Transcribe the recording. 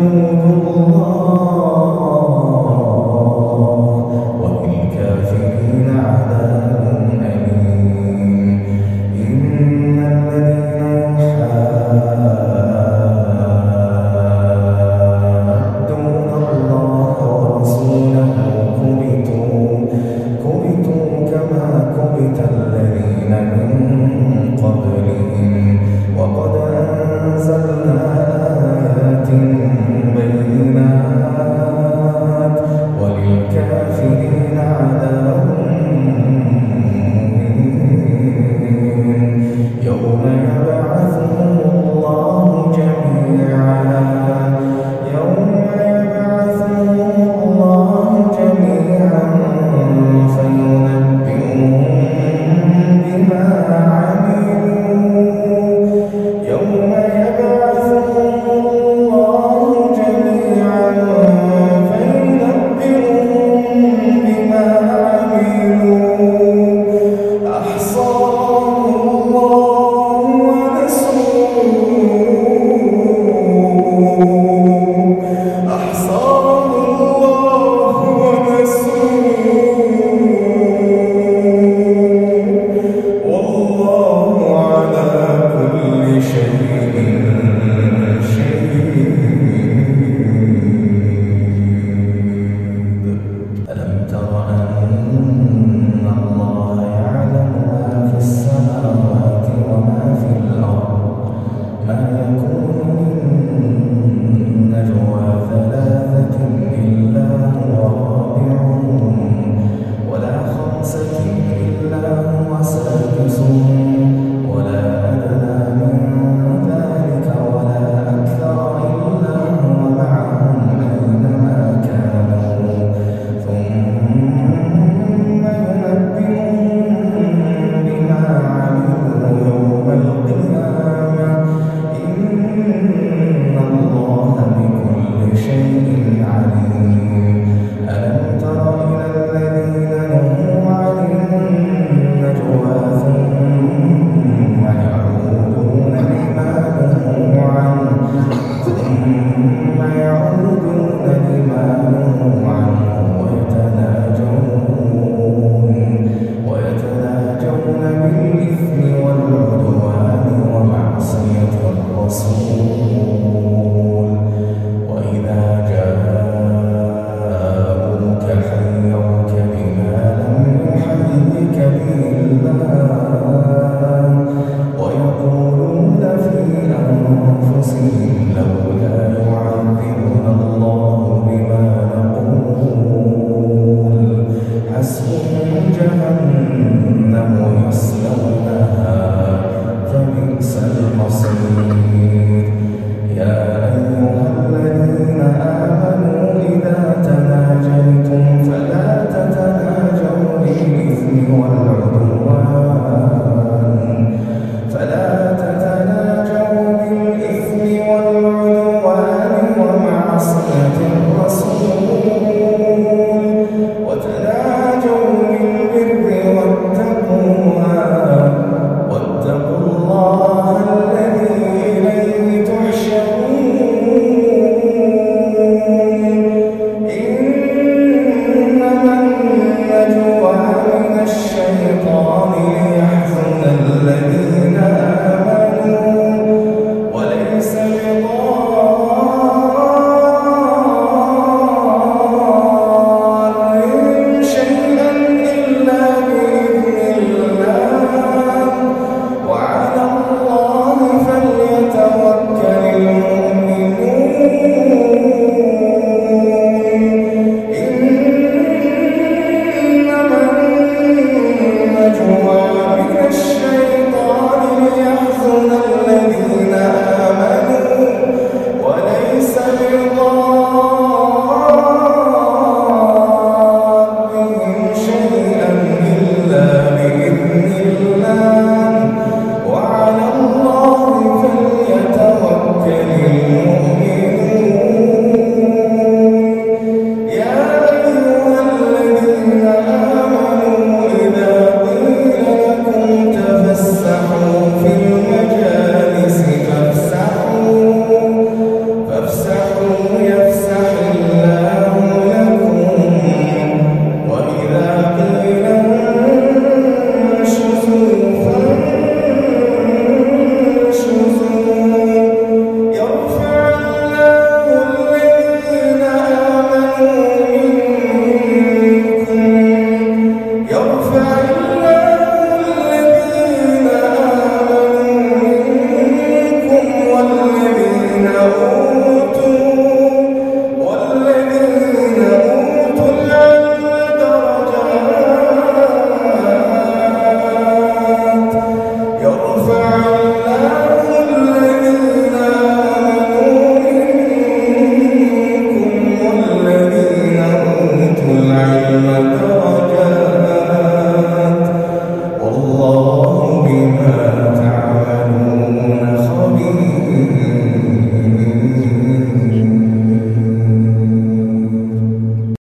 يعلمون.